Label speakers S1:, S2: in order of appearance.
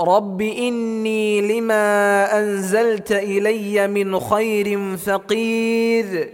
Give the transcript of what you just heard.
S1: رب اني لما انزلت الي من خير فقير